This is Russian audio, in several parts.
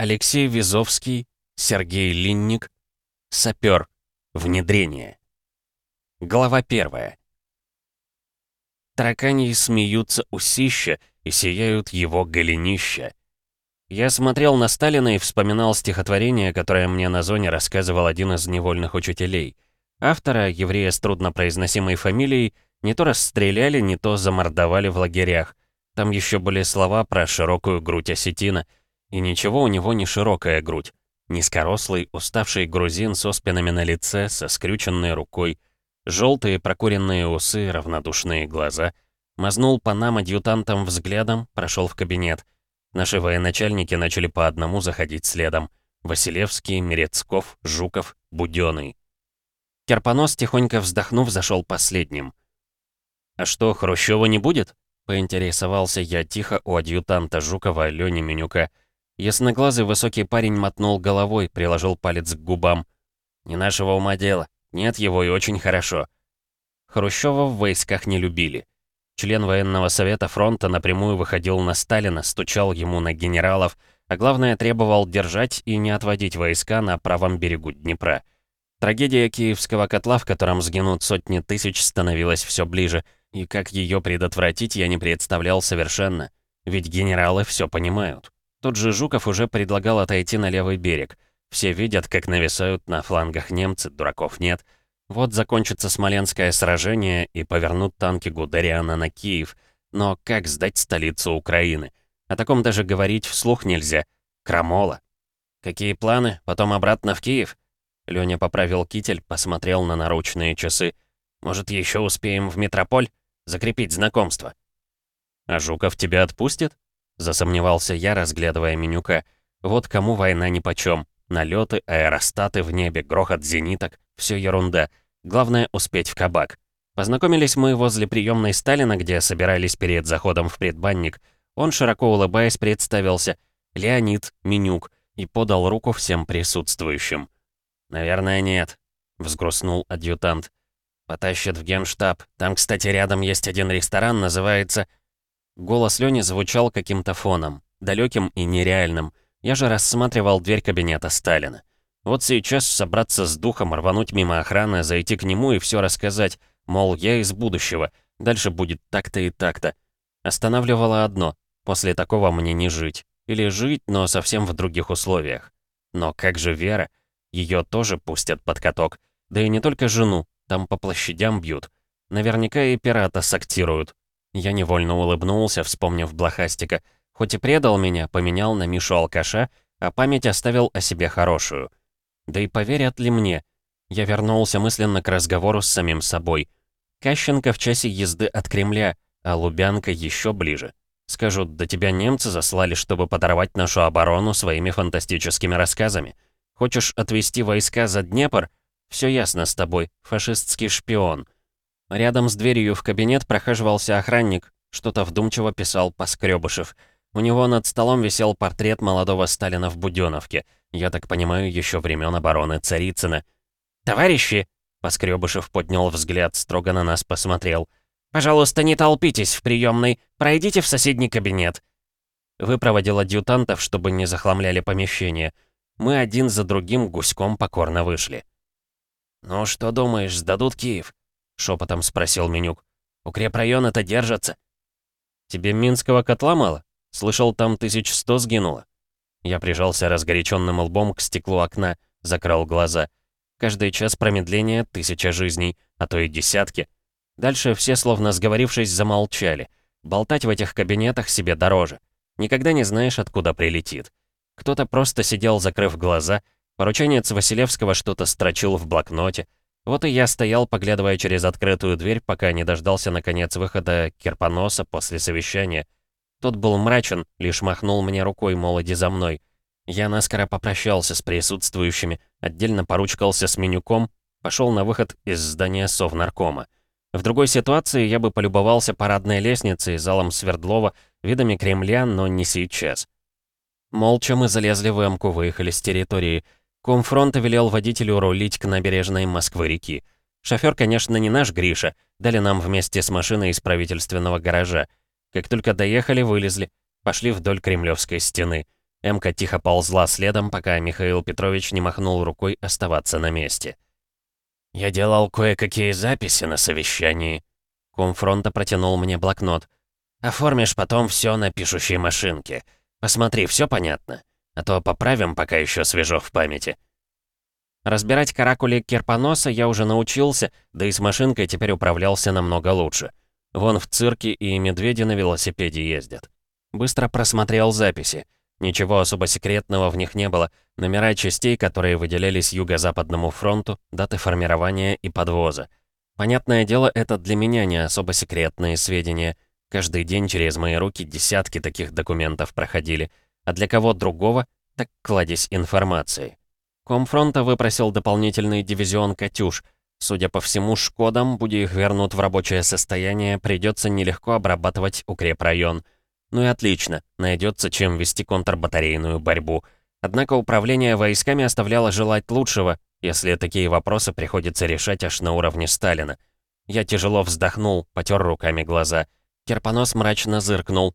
Алексей Визовский, Сергей Линник, Сапер. Внедрение. Глава первая. Тараканьи смеются усища и сияют его голенища. Я смотрел на Сталина и вспоминал стихотворение, которое мне на зоне рассказывал один из невольных учителей. Автора, еврея с труднопроизносимой фамилией, не то расстреляли, не то замордовали в лагерях. Там еще были слова про широкую грудь осетина — и ничего у него не широкая грудь. Низкорослый, уставший грузин с оспинами на лице, со скрюченной рукой, желтые прокуренные усы, равнодушные глаза. Мазнул по нам адъютантом взглядом, прошел в кабинет. Наши военачальники начали по одному заходить следом. Василевский, Мерецков, Жуков, Будённый. Керпонос, тихонько вздохнув, зашел последним. «А что, Хрущева не будет?» — поинтересовался я тихо у адъютанта Жукова Лёни Менюка — Ясноглазый высокий парень мотнул головой, приложил палец к губам. «Не нашего ума дело. Нет его и очень хорошо». Хрущева в войсках не любили. Член военного совета фронта напрямую выходил на Сталина, стучал ему на генералов, а главное требовал держать и не отводить войска на правом берегу Днепра. Трагедия киевского котла, в котором сгинут сотни тысяч, становилась все ближе, и как ее предотвратить, я не представлял совершенно. Ведь генералы все понимают. Тот же Жуков уже предлагал отойти на левый берег. Все видят, как нависают на флангах немцы, дураков нет. Вот закончится Смоленское сражение и повернут танки Гудериана на Киев. Но как сдать столицу Украины? О таком даже говорить вслух нельзя. Крамола. Какие планы? Потом обратно в Киев? Лёня поправил китель, посмотрел на наручные часы. Может, еще успеем в метрополь? Закрепить знакомство. А Жуков тебя отпустит? Засомневался я, разглядывая менюка. Вот кому война нипочём. Налеты, аэростаты в небе, грохот зениток. Все ерунда. Главное успеть в кабак. Познакомились мы возле приемной Сталина, где собирались перед заходом в предбанник. Он, широко улыбаясь, представился. Леонид, Менюк, и подал руку всем присутствующим. «Наверное, нет», — взгрустнул адъютант. «Потащат в генштаб. Там, кстати, рядом есть один ресторан, называется Голос Лёни звучал каким-то фоном, далеким и нереальным. Я же рассматривал дверь кабинета Сталина. Вот сейчас собраться с духом, рвануть мимо охраны, зайти к нему и все рассказать, мол, я из будущего, дальше будет так-то и так-то. Останавливало одно, после такого мне не жить. Или жить, но совсем в других условиях. Но как же Вера? Ее тоже пустят под каток. Да и не только жену, там по площадям бьют. Наверняка и пирата сактируют. Я невольно улыбнулся, вспомнив блохастика. Хоть и предал меня, поменял на Мишу алкаша, а память оставил о себе хорошую. Да и поверят ли мне? Я вернулся мысленно к разговору с самим собой. Кащенко в часе езды от Кремля, а Лубянка еще ближе. Скажут, да тебя немцы заслали, чтобы подорвать нашу оборону своими фантастическими рассказами. Хочешь отвести войска за Днепр? Все ясно с тобой, фашистский шпион. Рядом с дверью в кабинет прохаживался охранник, что-то вдумчиво писал Поскребышев. У него над столом висел портрет молодого Сталина в Будённовке, я так понимаю, еще времен обороны Царицына. «Товарищи!» — Поскребышев поднял взгляд, строго на нас посмотрел. «Пожалуйста, не толпитесь в приемной, пройдите в соседний кабинет». Выпроводил адъютантов, чтобы не захламляли помещение. Мы один за другим гуськом покорно вышли. «Ну что думаешь, сдадут Киев?» Шепотом спросил Менюк. «Укрепрайон это держится?» «Тебе Минского котла мало? Слышал, там тысяч сто сгинуло». Я прижался разгоряченным лбом к стеклу окна, закрыл глаза. Каждый час промедления — тысяча жизней, а то и десятки. Дальше все, словно сговорившись, замолчали. Болтать в этих кабинетах себе дороже. Никогда не знаешь, откуда прилетит. Кто-то просто сидел, закрыв глаза, порученец Василевского что-то строчил в блокноте, вот и я стоял, поглядывая через открытую дверь, пока не дождался наконец выхода Кирпоноса после совещания. Тот был мрачен, лишь махнул мне рукой, мол, иди за мной. Я наскоро попрощался с присутствующими, отдельно поручкался с менюком, пошел на выход из здания Совнаркома. В другой ситуации я бы полюбовался парадной лестницей, залом Свердлова, видами Кремля, но не сейчас. Молча мы залезли в эмку, выехали с территории — Комфронта велел водителю рулить к набережной Москвы-реки. Шофер, конечно, не наш Гриша, дали нам вместе с машиной из правительственного гаража. Как только доехали, вылезли, пошли вдоль Кремлевской стены. Эмка тихо ползла следом, пока Михаил Петрович не махнул рукой оставаться на месте. «Я делал кое-какие записи на совещании». Комфронта протянул мне блокнот. «Оформишь потом все на пишущей машинке. Посмотри, все понятно? А то поправим, пока еще свежо в памяти». Разбирать каракули Керпоноса я уже научился, да и с машинкой теперь управлялся намного лучше. Вон в цирке и медведи на велосипеде ездят. Быстро просмотрел записи. Ничего особо секретного в них не было. Номера частей, которые выделялись Юго-Западному фронту, даты формирования и подвоза. Понятное дело, это для меня не особо секретные сведения. Каждый день через мои руки десятки таких документов проходили. А для кого другого, так кладезь информации. Комфронта выпросил дополнительный дивизион «Катюш». Судя по всему, «Шкодам», будь их вернут в рабочее состояние, придется нелегко обрабатывать укрепрайон. Ну и отлично, найдется чем вести контрбатарейную борьбу. Однако управление войсками оставляло желать лучшего, если такие вопросы приходится решать аж на уровне Сталина. Я тяжело вздохнул, потер руками глаза. Керпонос мрачно зыркнул.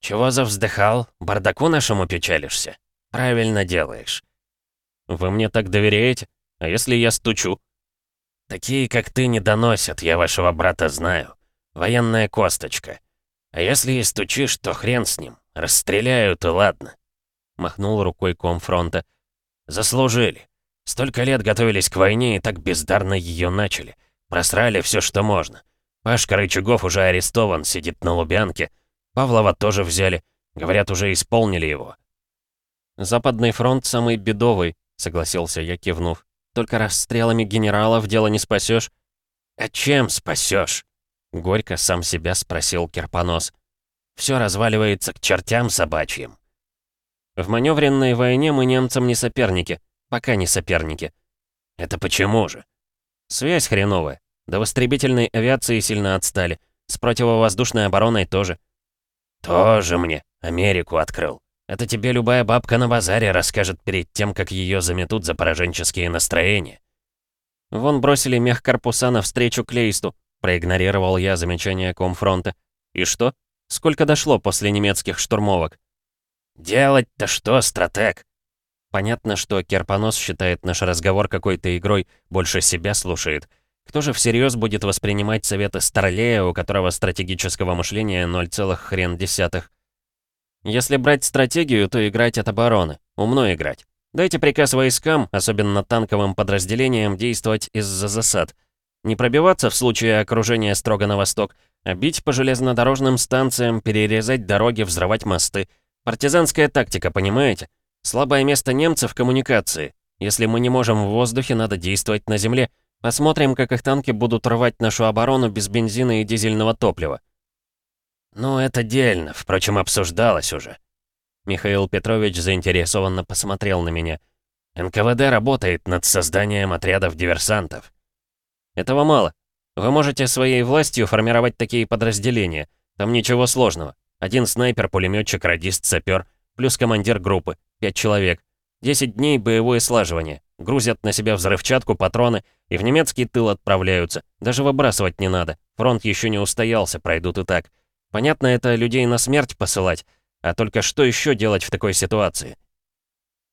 «Чего завздыхал? Бардаку нашему печалишься? Правильно делаешь». «Вы мне так доверяете? А если я стучу?» «Такие, как ты, не доносят, я вашего брата знаю. Военная косточка. А если и стучишь, то хрен с ним. Расстреляют и ладно. Махнул рукой комфронта. Заслужили. Столько лет готовились к войне и так бездарно ее начали. Просрали все, что можно. Пашка Рычагов уже арестован, сидит на Лубянке. Павлова тоже взяли. Говорят, уже исполнили его. «Западный фронт самый бедовый», — согласился я, кивнув. «Только расстрелами генералов дело не спасешь. «А чем спасешь? Горько сам себя спросил Керпонос. Все разваливается к чертям собачьим. В маневренной войне мы немцам не соперники. Пока не соперники. Это почему же? Связь хреновая. До востребительной авиации сильно отстали. С противовоздушной обороной тоже. Тоже мне. Америку открыл. Это тебе любая бабка на базаре расскажет перед тем, как ее заметут за пораженческие настроения. Вон бросили мех корпуса навстречу Клейсту. Проигнорировал я замечание комфронта. И что? Сколько дошло после немецких штурмовок? «Делать-то что, стратег?» Понятно, что Керпонос считает наш разговор какой-то игрой, больше себя слушает. Кто же всерьез будет воспринимать советы Старлея, у которого стратегического мышления 0, хрен десятых? Если брать стратегию, то играть от обороны. Умно играть. Дайте приказ войскам, особенно танковым подразделениям, действовать из-за засад. Не пробиваться в случае окружения строго на восток, а бить по железнодорожным станциям, перерезать дороги, взрывать мосты. Партизанская тактика, понимаете? Слабое место немцев — коммуникации. Если мы не можем в воздухе, надо действовать на земле. Посмотрим, как их танки будут рвать нашу оборону без бензина и дизельного топлива. «Ну, это дельно, впрочем, обсуждалось уже». Михаил Петрович заинтересованно посмотрел на меня. «НКВД работает над созданием отрядов диверсантов. Этого мало. Вы можете своей властью формировать такие подразделения. Там ничего сложного. Один снайпер, пулеметчик, радист, сапер, плюс командир группы. Пять человек. Десять дней боевое слаживание. Грузят на себя взрывчатку, патроны и в немецкий тыл отправляются. Даже выбрасывать не надо. Фронт еще не устоялся, пройдут и так. Понятно, это людей на смерть посылать. А только что еще делать в такой ситуации?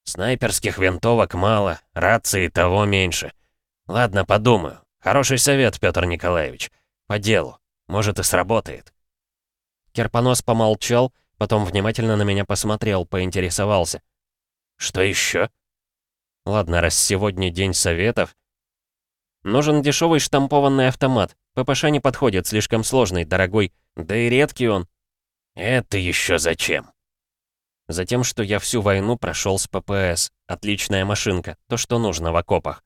Снайперских винтовок мало, рации того меньше. Ладно, подумаю. Хороший совет, Петр Николаевич. По делу. Может, и сработает. Керпонос помолчал, потом внимательно на меня посмотрел, поинтересовался. Что еще? Ладно, раз сегодня день советов... Нужен дешевый штампованный автомат. ППШ не подходит, слишком сложный, дорогой. Да и редкий он. Это еще зачем? Затем, что я всю войну прошел с ППС. Отличная машинка, то, что нужно в окопах.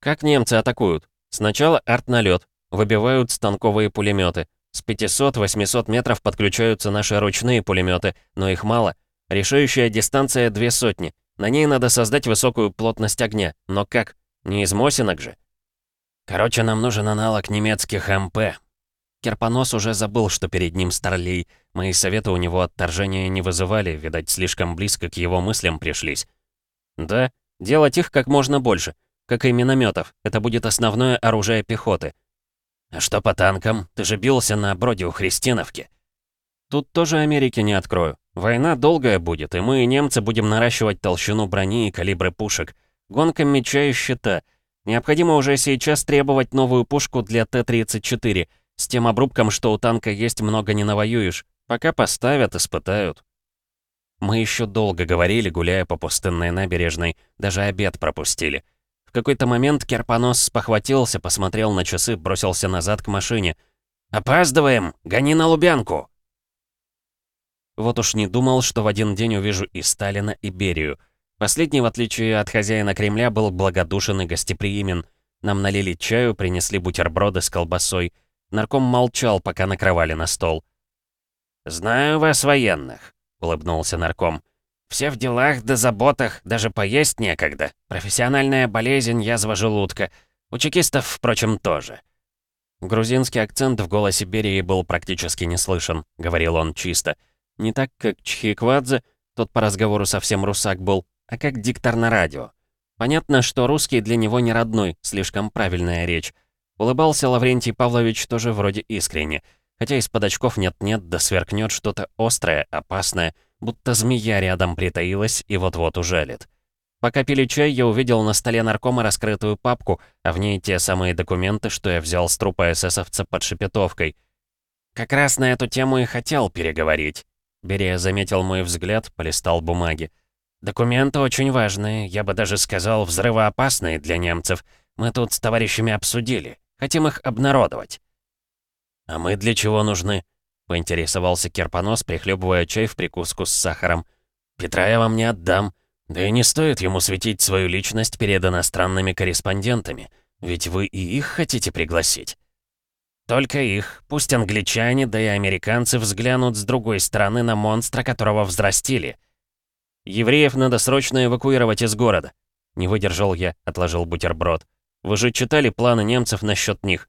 Как немцы атакуют? Сначала арт-налет, выбивают станковые пулеметы. С 500-800 метров подключаются наши ручные пулеметы, но их мало. Решающая дистанция две сотни. На ней надо создать высокую плотность огня. Но как? Не из Мосинок же. Короче, нам нужен аналог немецких МП. Керпонос уже забыл, что перед ним Старлей. Мои советы у него отторжения не вызывали, видать, слишком близко к его мыслям пришлись. Да, делать их как можно больше как и минометов. Это будет основное оружие пехоты. А что по танкам? Ты же бился на броде у Христиновки. Тут тоже Америки не открою. Война долгая будет, и мы, немцы, будем наращивать толщину брони и калибры пушек. Гонка меча и щита. Необходимо уже сейчас требовать новую пушку для Т-34. С тем обрубком, что у танка есть, много не навоюешь. Пока поставят, испытают. Мы еще долго говорили, гуляя по пустынной набережной. Даже обед пропустили. В какой-то момент Керпонос спохватился, посмотрел на часы, бросился назад к машине. «Опаздываем! Гони на Лубянку!» Вот уж не думал, что в один день увижу и Сталина, и Берию. Последний, в отличие от хозяина Кремля, был благодушен и гостеприимен. Нам налили чаю, принесли бутерброды с колбасой. Нарком молчал, пока накрывали на стол. «Знаю вас, военных», — улыбнулся нарком. «Все в делах да заботах, даже поесть некогда. Профессиональная болезнь, язва желудка. У чекистов, впрочем, тоже». Грузинский акцент в голосе Берии был практически не слышен, говорил он чисто. Не так, как Чхиквадзе, тот по разговору совсем русак был, а как диктор на радио. Понятно, что русский для него не родной, слишком правильная речь. Улыбался Лаврентий Павлович тоже вроде искренне, хотя из-под очков нет-нет, да сверкнет что-то острое, опасное, будто змея рядом притаилась и вот-вот ужалит. Пока пили чай, я увидел на столе наркома раскрытую папку, а в ней те самые документы, что я взял с трупа эсэсовца под Шепетовкой. Как раз на эту тему и хотел переговорить. Берия заметил мой взгляд, полистал бумаги. «Документы очень важные, я бы даже сказал, взрывоопасные для немцев. Мы тут с товарищами обсудили. Хотим их обнародовать». «А мы для чего нужны?» — поинтересовался Керпонос, прихлебывая чай в прикуску с сахаром. «Петра я вам не отдам. Да и не стоит ему светить свою личность перед иностранными корреспондентами. Ведь вы и их хотите пригласить». Только их. Пусть англичане, да и американцы взглянут с другой стороны на монстра, которого взрастили. Евреев надо срочно эвакуировать из города. Не выдержал я, отложил бутерброд. Вы же читали планы немцев насчет них.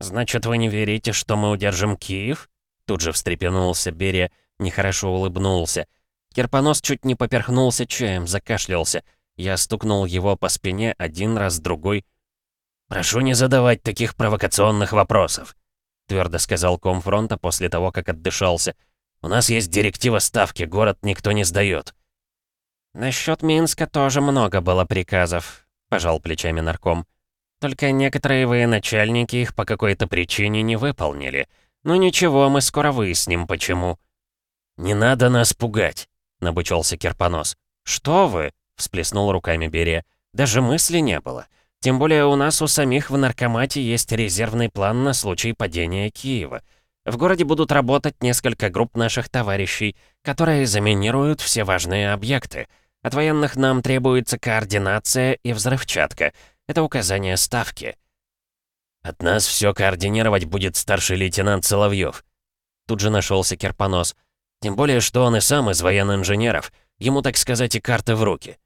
Значит, вы не верите, что мы удержим Киев? Тут же встрепенулся Берия, нехорошо улыбнулся. Керпонос чуть не поперхнулся чаем, закашлялся. Я стукнул его по спине один раз, другой. «Прошу не задавать таких провокационных вопросов», — твердо сказал комфронта после того, как отдышался. «У нас есть директива ставки, город никто не сдает». «Насчет Минска тоже много было приказов», — пожал плечами нарком. «Только некоторые военачальники их по какой-то причине не выполнили. Ну ничего, мы скоро выясним, почему». «Не надо нас пугать», — набычался Керпонос. «Что вы?» — всплеснул руками Берия. «Даже мысли не было. Тем более у нас у самих в наркомате есть резервный план на случай падения Киева. В городе будут работать несколько групп наших товарищей, которые заминируют все важные объекты. От военных нам требуется координация и взрывчатка. Это указание ставки. От нас все координировать будет старший лейтенант Соловьев. Тут же нашелся Керпонос. Тем более, что он и сам из военно-инженеров. Ему, так сказать, и карты в руки.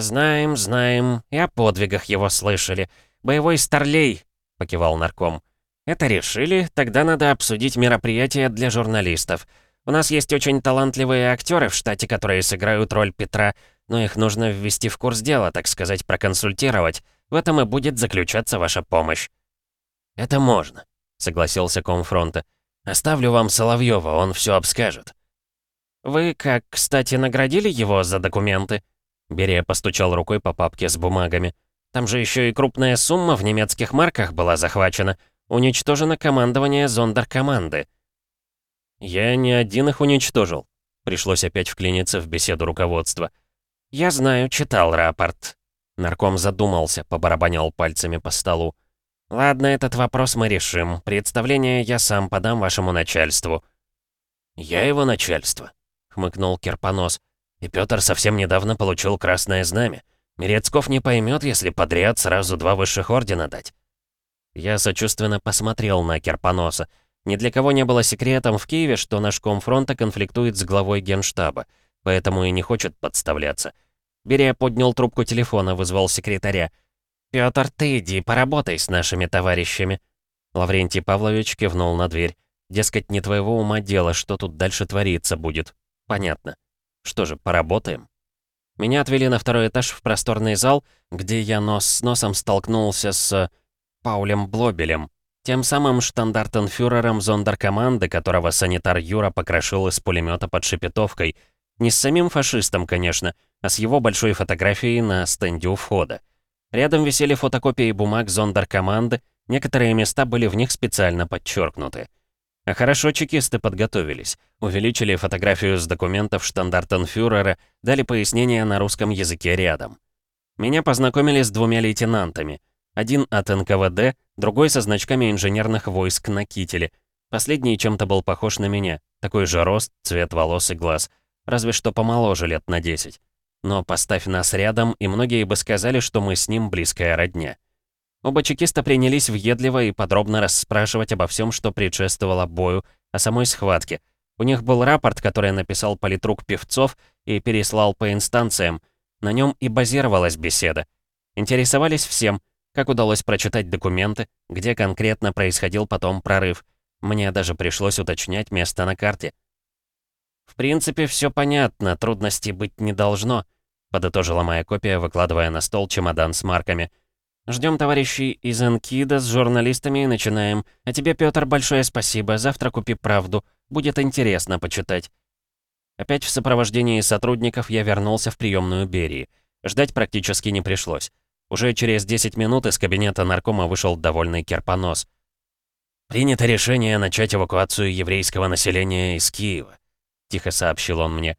«Знаем, знаем, и о подвигах его слышали. Боевой старлей», — покивал нарком. «Это решили, тогда надо обсудить мероприятие для журналистов. У нас есть очень талантливые актеры в штате, которые сыграют роль Петра, но их нужно ввести в курс дела, так сказать, проконсультировать. В этом и будет заключаться ваша помощь». «Это можно», — согласился комфронта. «Оставлю вам Соловьева, он все обскажет». «Вы, как, кстати, наградили его за документы?» Берия постучал рукой по папке с бумагами. «Там же еще и крупная сумма в немецких марках была захвачена. Уничтожено командование зондеркоманды». «Я не один их уничтожил». Пришлось опять вклиниться в беседу руководства. «Я знаю, читал рапорт». Нарком задумался, побарабанил пальцами по столу. «Ладно, этот вопрос мы решим. Представление я сам подам вашему начальству». «Я его начальство», — хмыкнул Керпонос. И Пётр совсем недавно получил красное знамя. Мерецков не поймет, если подряд сразу два высших ордена дать. Я сочувственно посмотрел на Керпоноса. Ни для кого не было секретом в Киеве, что наш комфронта конфликтует с главой генштаба, поэтому и не хочет подставляться. Берия поднял трубку телефона, вызвал секретаря. «Пётр, ты иди, поработай с нашими товарищами». Лаврентий Павлович кивнул на дверь. Дескать, не твоего ума дело, что тут дальше твориться будет. Понятно. Что же, поработаем? Меня отвели на второй этаж в просторный зал, где я нос с носом столкнулся с... Паулем Блобелем, Тем самым штандартенфюрером зондеркоманды, которого санитар Юра покрошил из пулемета под Шепетовкой. Не с самим фашистом, конечно, а с его большой фотографией на стенде у входа. Рядом висели фотокопии бумаг зондеркоманды, некоторые места были в них специально подчеркнуты. А хорошо чекисты подготовились. Увеличили фотографию с документов штандартенфюрера, дали пояснения на русском языке рядом. Меня познакомили с двумя лейтенантами. Один от НКВД, другой со значками инженерных войск на кителе. Последний чем-то был похож на меня. Такой же рост, цвет волос и глаз. Разве что помоложе лет на 10. Но поставь нас рядом, и многие бы сказали, что мы с ним близкая родня. Оба чекиста принялись въедливо и подробно расспрашивать обо всем, что предшествовало бою, о самой схватке. У них был рапорт, который написал политрук Певцов и переслал по инстанциям. На нем и базировалась беседа. Интересовались всем, как удалось прочитать документы, где конкретно происходил потом прорыв. Мне даже пришлось уточнять место на карте. «В принципе, все понятно, трудностей быть не должно», подытожила моя копия, выкладывая на стол чемодан с марками. Ждем товарищей из Энкида с журналистами и начинаем. А тебе, Пётр, большое спасибо. Завтра купи правду. Будет интересно почитать. Опять в сопровождении сотрудников я вернулся в приемную Берии. Ждать практически не пришлось. Уже через 10 минут из кабинета наркома вышел довольный Керпонос. «Принято решение начать эвакуацию еврейского населения из Киева», — тихо сообщил он мне.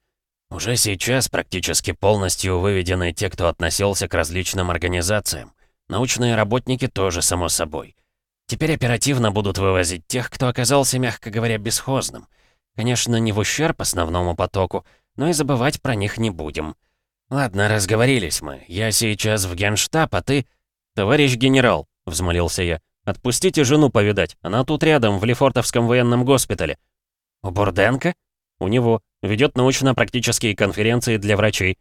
«Уже сейчас практически полностью выведены те, кто относился к различным организациям. Научные работники тоже, само собой. Теперь оперативно будут вывозить тех, кто оказался, мягко говоря, бесхозным. Конечно, не в ущерб основному потоку, но и забывать про них не будем. Ладно, разговорились мы. Я сейчас в генштаб, а ты... «Товарищ генерал», — взмолился я, — «отпустите жену повидать. Она тут рядом, в Лефортовском военном госпитале». «У Бурденко?» «У него. Ведет научно-практические конференции для врачей».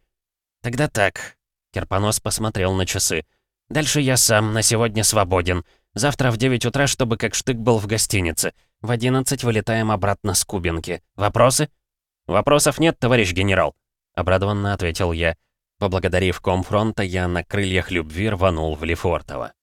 «Тогда так». Керпонос посмотрел на часы. Дальше я сам, на сегодня свободен. Завтра в 9 утра, чтобы как штык был в гостинице. В 11 вылетаем обратно с Кубинки. Вопросы?» «Вопросов нет, товарищ генерал», — обрадованно ответил я. Поблагодарив комфронта, я на крыльях любви рванул в Лефортово.